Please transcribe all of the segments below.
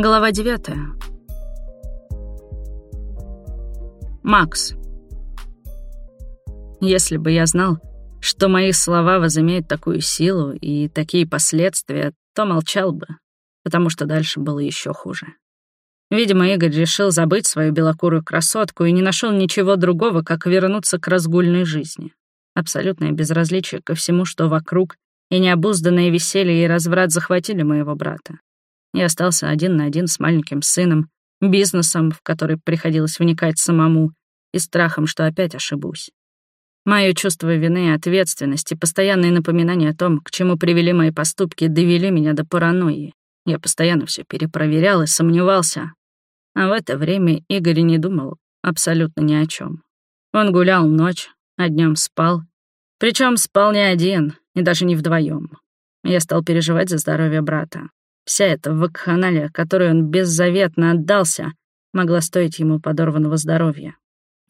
Глава девятая. Макс. Если бы я знал, что мои слова возымеют такую силу и такие последствия, то молчал бы, потому что дальше было еще хуже. Видимо, Игорь решил забыть свою белокурую красотку и не нашел ничего другого, как вернуться к разгульной жизни. Абсолютное безразличие ко всему, что вокруг, и необузданное веселье и разврат захватили моего брата. Я остался один на один с маленьким сыном, бизнесом, в который приходилось вникать самому, и страхом, что опять ошибусь. Мое чувство вины и ответственности, постоянные напоминания о том, к чему привели мои поступки, довели меня до паранойи. Я постоянно все перепроверял и сомневался. А в это время Игорь не думал абсолютно ни о чем. Он гулял ночь, а днем спал. Причем спал не один, и даже не вдвоем. Я стал переживать за здоровье брата. Вся эта вакханалия, которой он беззаветно отдался, могла стоить ему подорванного здоровья.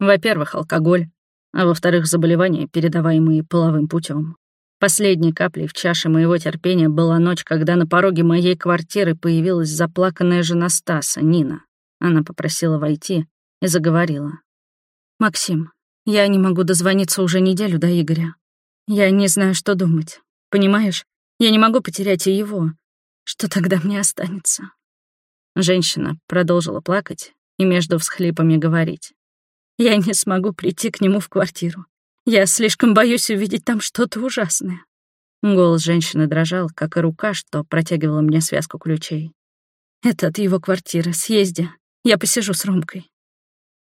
Во-первых, алкоголь, а во-вторых, заболевания, передаваемые половым путем. Последней каплей в чаше моего терпения была ночь, когда на пороге моей квартиры появилась заплаканная жена Стаса, Нина. Она попросила войти и заговорила. «Максим, я не могу дозвониться уже неделю до Игоря. Я не знаю, что думать. Понимаешь, я не могу потерять и его. Что тогда мне останется? Женщина продолжила плакать и между всхлипами говорить. Я не смогу прийти к нему в квартиру. Я слишком боюсь увидеть там что-то ужасное. Голос женщины дрожал, как и рука, что протягивала мне связку ключей. Это от его квартиры. Съезди. Я посижу с Ромкой.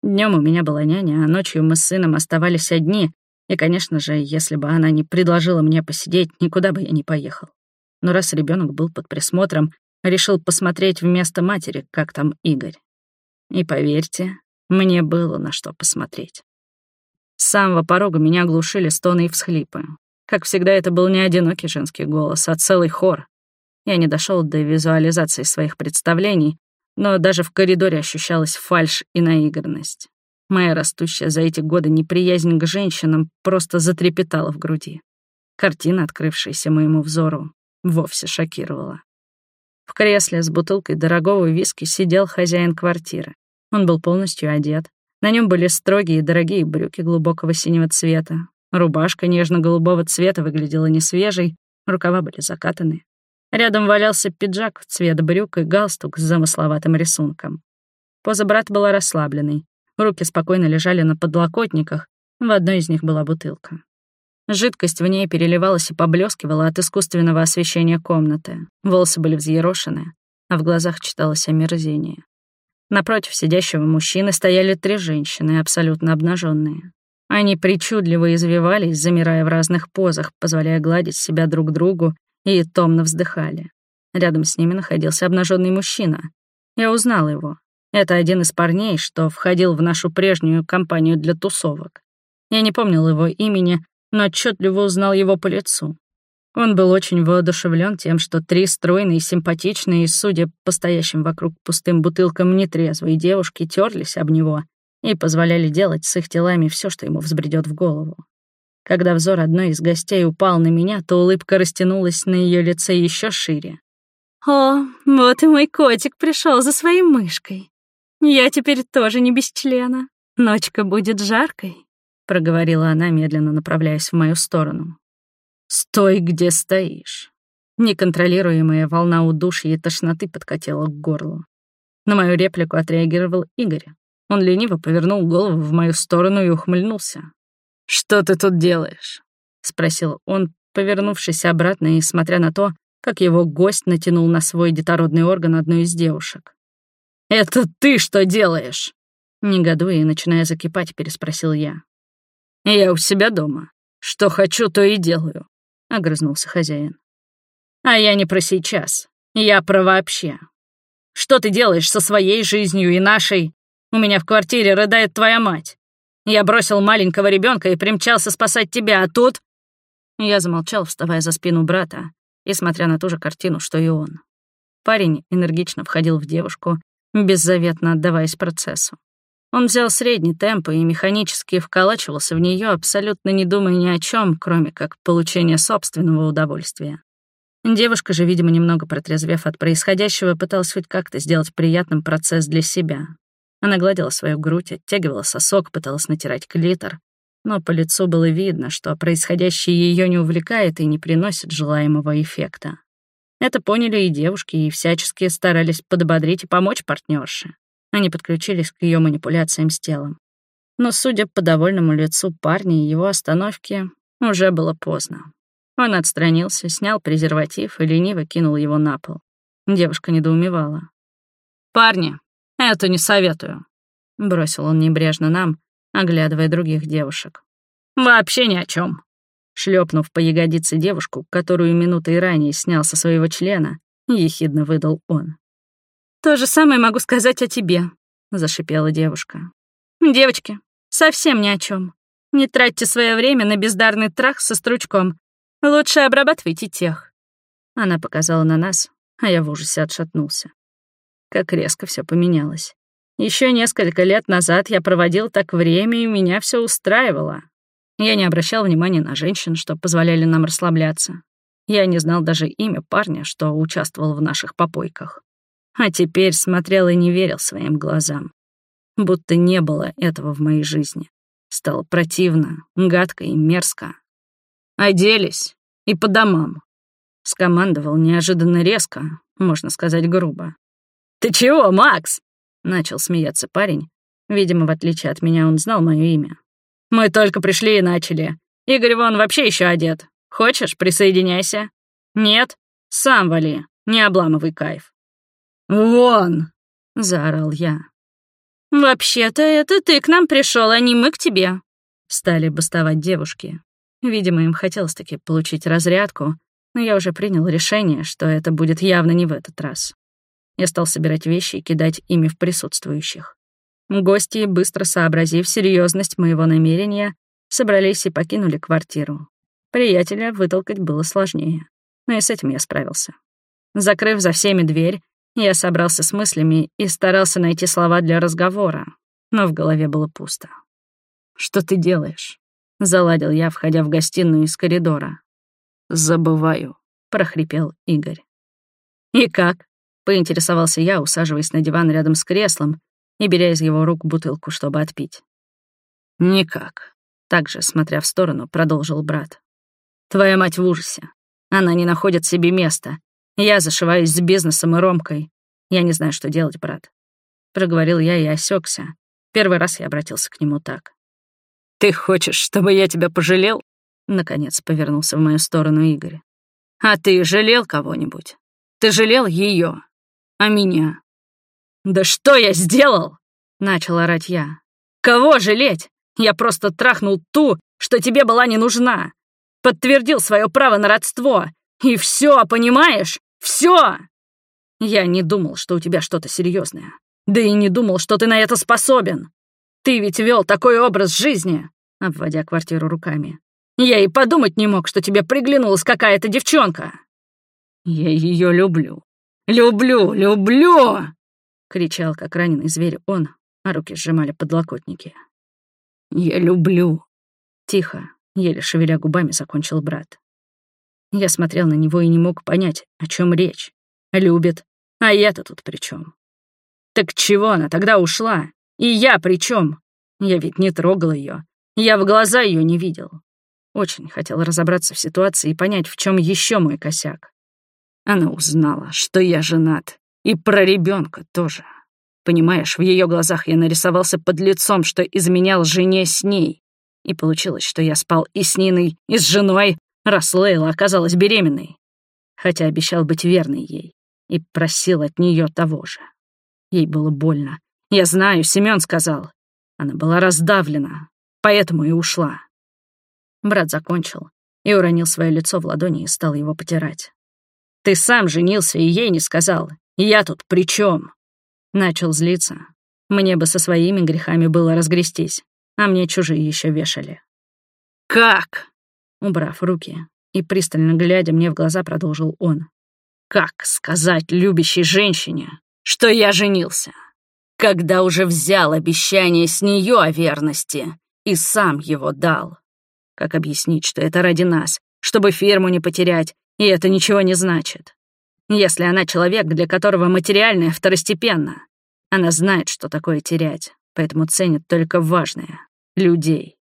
Днем у меня была няня, а ночью мы с сыном оставались одни, и, конечно же, если бы она не предложила мне посидеть, никуда бы я не поехал но раз ребенок был под присмотром, решил посмотреть вместо матери, как там Игорь. И поверьте, мне было на что посмотреть. С самого порога меня глушили стоны и всхлипы. Как всегда, это был не одинокий женский голос, а целый хор. Я не дошел до визуализации своих представлений, но даже в коридоре ощущалась фальшь и наигранность. Моя растущая за эти годы неприязнь к женщинам просто затрепетала в груди. Картина, открывшаяся моему взору, вовсе шокировало. В кресле с бутылкой дорогого виски сидел хозяин квартиры. Он был полностью одет. На нем были строгие дорогие брюки глубокого синего цвета. Рубашка нежно-голубого цвета выглядела несвежей, рукава были закатаны. Рядом валялся пиджак, цвет брюк и галстук с замысловатым рисунком. Поза брата была расслабленной. Руки спокойно лежали на подлокотниках, в одной из них была бутылка. Жидкость в ней переливалась и поблескивала от искусственного освещения комнаты. Волосы были взъерошены, а в глазах читалось омерзение. Напротив сидящего мужчины стояли три женщины, абсолютно обнаженные. Они причудливо извивались, замирая в разных позах, позволяя гладить себя друг другу, и томно вздыхали. Рядом с ними находился обнаженный мужчина. Я узнал его. Это один из парней, что входил в нашу прежнюю компанию для тусовок. Я не помнил его имени, но отчетливо узнал его по лицу. Он был очень воодушевлен тем, что три стройные, симпатичные и, судя по стоящим вокруг пустым бутылкам нетрезвые девушки, терлись об него и позволяли делать с их телами все, что ему взбредет в голову. Когда взор одной из гостей упал на меня, то улыбка растянулась на ее лице еще шире. «О, вот и мой котик пришел за своей мышкой. Я теперь тоже не без члена. Ночка будет жаркой» проговорила она, медленно направляясь в мою сторону. «Стой, где стоишь!» Неконтролируемая волна удушья и тошноты подкатила к горлу. На мою реплику отреагировал Игорь. Он лениво повернул голову в мою сторону и ухмыльнулся. «Что ты тут делаешь?» — спросил он, повернувшись обратно и смотря на то, как его гость натянул на свой детородный орган одну из девушек. «Это ты что делаешь?» Негодуя и начиная закипать, переспросил я. «Я у себя дома. Что хочу, то и делаю», — огрызнулся хозяин. «А я не про сейчас. Я про вообще. Что ты делаешь со своей жизнью и нашей? У меня в квартире рыдает твоя мать. Я бросил маленького ребенка и примчался спасать тебя, а тут...» Я замолчал, вставая за спину брата и смотря на ту же картину, что и он. Парень энергично входил в девушку, беззаветно отдаваясь процессу. Он взял средний темп и механически вколачивался в нее, абсолютно не думая ни о чем, кроме как получения собственного удовольствия. Девушка же, видимо, немного протрезвев от происходящего, пыталась хоть как-то сделать приятным процесс для себя. Она гладила свою грудь, оттягивала сосок, пыталась натирать клитор. Но по лицу было видно, что происходящее ее не увлекает и не приносит желаемого эффекта. Это поняли и девушки, и всячески старались подободрить и помочь партнерше. Они подключились к ее манипуляциям с телом. Но, судя по довольному лицу парня и его остановке, уже было поздно. Он отстранился, снял презерватив и лениво кинул его на пол. Девушка недоумевала. «Парни, это не советую», — бросил он небрежно нам, оглядывая других девушек. «Вообще ни о чем. Шлепнув по ягодице девушку, которую минутой ранее снял со своего члена, ехидно выдал он. «То же самое могу сказать о тебе», — зашипела девушка. «Девочки, совсем ни о чем. Не тратьте свое время на бездарный трах со стручком. Лучше обрабатывайте тех». Она показала на нас, а я в ужасе отшатнулся. Как резко все поменялось. Еще несколько лет назад я проводил так время, и меня все устраивало. Я не обращал внимания на женщин, что позволяли нам расслабляться. Я не знал даже имя парня, что участвовал в наших попойках. А теперь смотрел и не верил своим глазам. Будто не было этого в моей жизни. Стало противно, гадко и мерзко. «Оделись и по домам», — скомандовал неожиданно резко, можно сказать грубо. «Ты чего, Макс?» — начал смеяться парень. Видимо, в отличие от меня, он знал мое имя. Мы только пришли и начали. Игорь вон вообще еще одет. Хочешь, присоединяйся? Нет? Сам вали, не обламывай кайф. «Вон!» — заорал я. «Вообще-то это ты к нам пришел, а не мы к тебе», — стали бастовать девушки. Видимо, им хотелось таки получить разрядку, но я уже принял решение, что это будет явно не в этот раз. Я стал собирать вещи и кидать ими в присутствующих. Гости, быстро сообразив серьезность моего намерения, собрались и покинули квартиру. Приятеля вытолкать было сложнее, но и с этим я справился. Закрыв за всеми дверь, я собрался с мыслями и старался найти слова для разговора, но в голове было пусто. «Что ты делаешь?» — заладил я, входя в гостиную из коридора. «Забываю», — прохрипел Игорь. «И как?» — поинтересовался я, усаживаясь на диван рядом с креслом и беря из его рук бутылку, чтобы отпить. «Никак», — также, смотря в сторону, продолжил брат. «Твоя мать в ужасе. Она не находит себе места. Я зашиваюсь с бизнесом и Ромкой. Я не знаю, что делать, брат». Проговорил я и осекся. Первый раз я обратился к нему так. «Ты хочешь, чтобы я тебя пожалел?» Наконец повернулся в мою сторону Игорь. «А ты жалел кого-нибудь? Ты жалел ее, а меня? «Да что я сделал?» — начал орать я. «Кого жалеть? Я просто трахнул ту, что тебе была не нужна. Подтвердил свое право на родство. И все, понимаешь? Все!» Я не думал, что у тебя что-то серьезное. Да и не думал, что ты на это способен. Ты ведь вел такой образ жизни, обводя квартиру руками. Я и подумать не мог, что тебе приглянулась какая-то девчонка. Я ее люблю. Люблю, люблю! кричал, как раненый зверь он, а руки сжимали подлокотники. «Я люблю!» Тихо, еле шевеля губами, закончил брат. Я смотрел на него и не мог понять, о чем речь. Любит, а я-то тут при чем? Так чего она тогда ушла? И я при чем? Я ведь не трогал ее. Я в глаза ее не видел. Очень хотел разобраться в ситуации и понять, в чем еще мой косяк. Она узнала, что я женат, и про ребенка тоже. Понимаешь, в ее глазах я нарисовался под лицом, что изменял жене с ней. И получилось, что я спал и с Ниной, и с женой, раз Лейла оказалась беременной. Хотя обещал быть верной ей и просил от нее того же. Ей было больно. Я знаю, Семен сказал. Она была раздавлена, поэтому и ушла. Брат закончил и уронил свое лицо в ладони и стал его потирать. «Ты сам женился и ей не сказал, я тут при чем? Начал злиться. Мне бы со своими грехами было разгрестись, а мне чужие еще вешали. «Как?» Убрав руки и пристально глядя мне в глаза, продолжил он. «Как сказать любящей женщине, что я женился, когда уже взял обещание с нее о верности и сам его дал? Как объяснить, что это ради нас, чтобы фирму не потерять И это ничего не значит. Если она человек, для которого материальное второстепенно, она знает, что такое терять, поэтому ценит только важное — людей.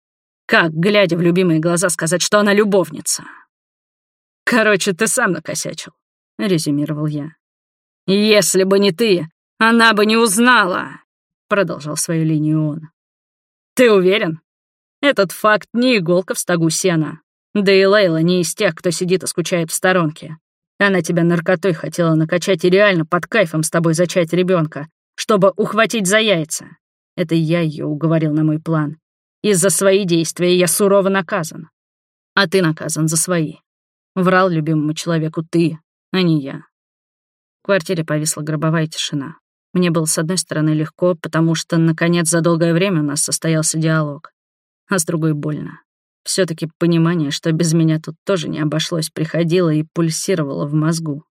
Как, глядя в любимые глаза, сказать, что она любовница? «Короче, ты сам накосячил», — резюмировал я. «Если бы не ты, она бы не узнала», — продолжал свою линию он. «Ты уверен? Этот факт не иголка в стогу сена. Да и Лейла не из тех, кто сидит и скучает в сторонке. Она тебя наркотой хотела накачать и реально под кайфом с тобой зачать ребенка, чтобы ухватить за яйца. Это я ее уговорил на мой план. И за свои действия я сурово наказан. А ты наказан за свои. Врал любимому человеку ты, а не я. В квартире повисла гробовая тишина. Мне было, с одной стороны, легко, потому что, наконец, за долгое время у нас состоялся диалог. А с другой — больно все таки понимание, что без меня тут тоже не обошлось, приходило и пульсировало в мозгу.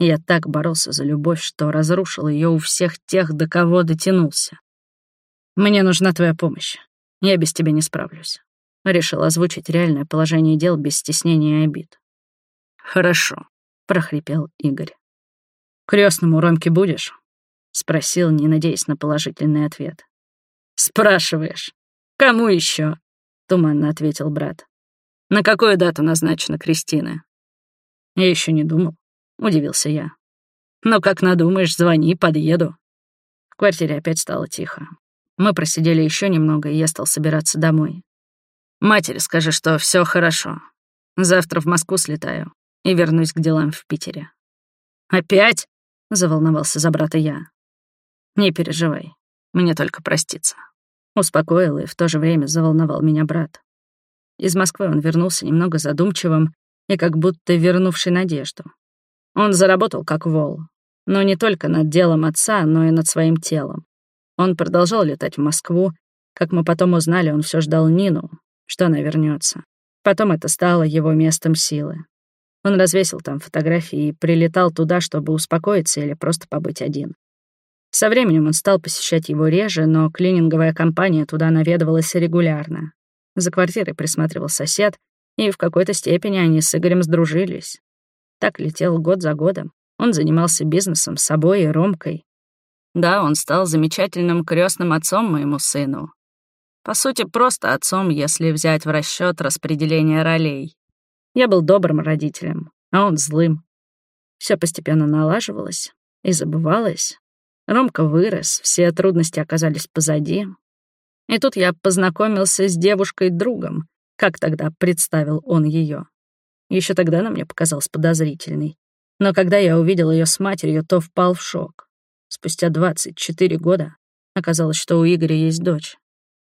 Я так боролся за любовь, что разрушил ее у всех тех, до кого дотянулся. «Мне нужна твоя помощь. Я без тебя не справлюсь». Решил озвучить реальное положение дел без стеснения и обид. «Хорошо», — прохрипел Игорь. «Крестному Ромке будешь?» — спросил, не надеясь на положительный ответ. «Спрашиваешь. Кому еще? — туманно ответил брат. «На какую дату назначена Кристина?» «Я еще не думал», — удивился я. «Ну, как надумаешь, звони, подъеду». В квартире опять стало тихо. Мы просидели еще немного, и я стал собираться домой. «Матери скажи, что все хорошо. Завтра в Москву слетаю и вернусь к делам в Питере». «Опять?» — заволновался за брата я. «Не переживай, мне только проститься». Успокоил и в то же время заволновал меня брат. Из Москвы он вернулся немного задумчивым и как будто вернувший надежду. Он заработал как вол, но не только над делом отца, но и над своим телом. Он продолжал летать в Москву. Как мы потом узнали, он все ждал Нину, что она вернется. Потом это стало его местом силы. Он развесил там фотографии и прилетал туда, чтобы успокоиться или просто побыть один. Со временем он стал посещать его реже, но клининговая компания туда наведывалась регулярно. За квартирой присматривал сосед, и в какой-то степени они с Игорем сдружились. Так летел год за годом. Он занимался бизнесом с собой и Ромкой. Да, он стал замечательным крестным отцом моему сыну. По сути, просто отцом, если взять в расчет распределение ролей. Я был добрым родителем, а он злым. Все постепенно налаживалось и забывалось, Ромка вырос, все трудности оказались позади. И тут я познакомился с девушкой-другом, как тогда представил он ее. Еще тогда она мне показалась подозрительной. Но когда я увидел ее с матерью, то впал в шок. Спустя 24 года оказалось, что у Игоря есть дочь.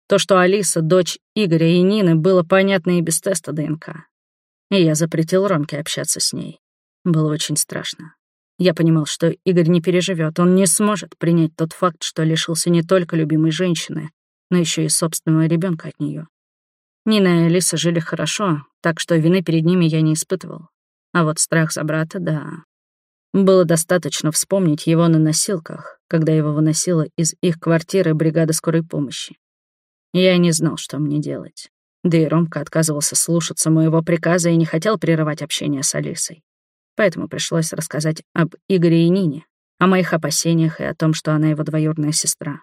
То, что Алиса — дочь Игоря и Нины, было понятно и без теста ДНК. И я запретил Ромке общаться с ней. Было очень страшно. Я понимал, что Игорь не переживет, он не сможет принять тот факт, что лишился не только любимой женщины, но еще и собственного ребенка от нее. Нина и Алиса жили хорошо, так что вины перед ними я не испытывал. А вот страх за брата — да. Было достаточно вспомнить его на носилках, когда его выносила из их квартиры бригада скорой помощи. Я не знал, что мне делать. Да и Ромка отказывался слушаться моего приказа и не хотел прерывать общение с Алисой поэтому пришлось рассказать об Игоре и Нине, о моих опасениях и о том, что она его двоюродная сестра.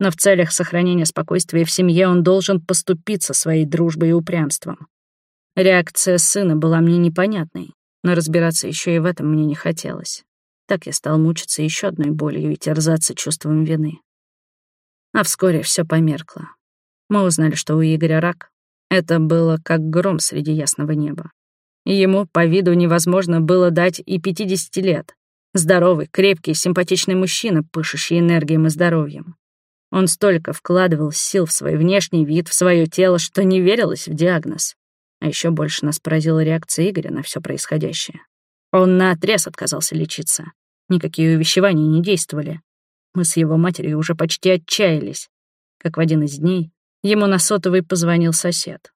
Но в целях сохранения спокойствия в семье он должен поступиться своей дружбой и упрямством. Реакция сына была мне непонятной, но разбираться еще и в этом мне не хотелось. Так я стал мучиться еще одной болью и терзаться чувством вины. А вскоре все померкло. Мы узнали, что у Игоря рак. Это было как гром среди ясного неба. Ему по виду невозможно было дать и 50 лет. Здоровый, крепкий, симпатичный мужчина, пышущий энергией и здоровьем. Он столько вкладывал сил в свой внешний вид, в свое тело, что не верилось в диагноз. А еще больше нас поразила реакция Игоря на все происходящее. Он наотрез отказался лечиться. Никакие увещевания не действовали. Мы с его матерью уже почти отчаялись. Как в один из дней ему на сотовый позвонил сосед.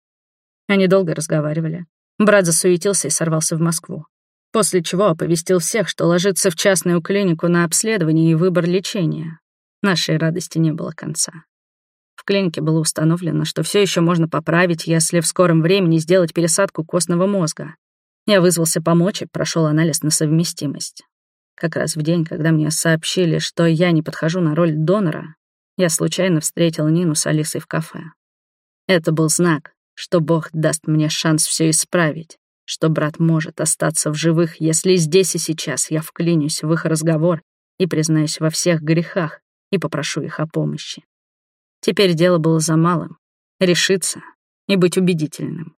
Они долго разговаривали. Брат засуетился и сорвался в Москву. После чего оповестил всех, что ложится в частную клинику на обследование и выбор лечения. Нашей радости не было конца. В клинике было установлено, что все еще можно поправить, если в скором времени сделать пересадку костного мозга. Я вызвался помочь и прошел анализ на совместимость. Как раз в день, когда мне сообщили, что я не подхожу на роль донора, я случайно встретил Нину с Алисой в кафе. Это был знак, что Бог даст мне шанс все исправить, что брат может остаться в живых, если здесь и сейчас я вклинюсь в их разговор и признаюсь во всех грехах и попрошу их о помощи. Теперь дело было за малым — решиться и быть убедительным.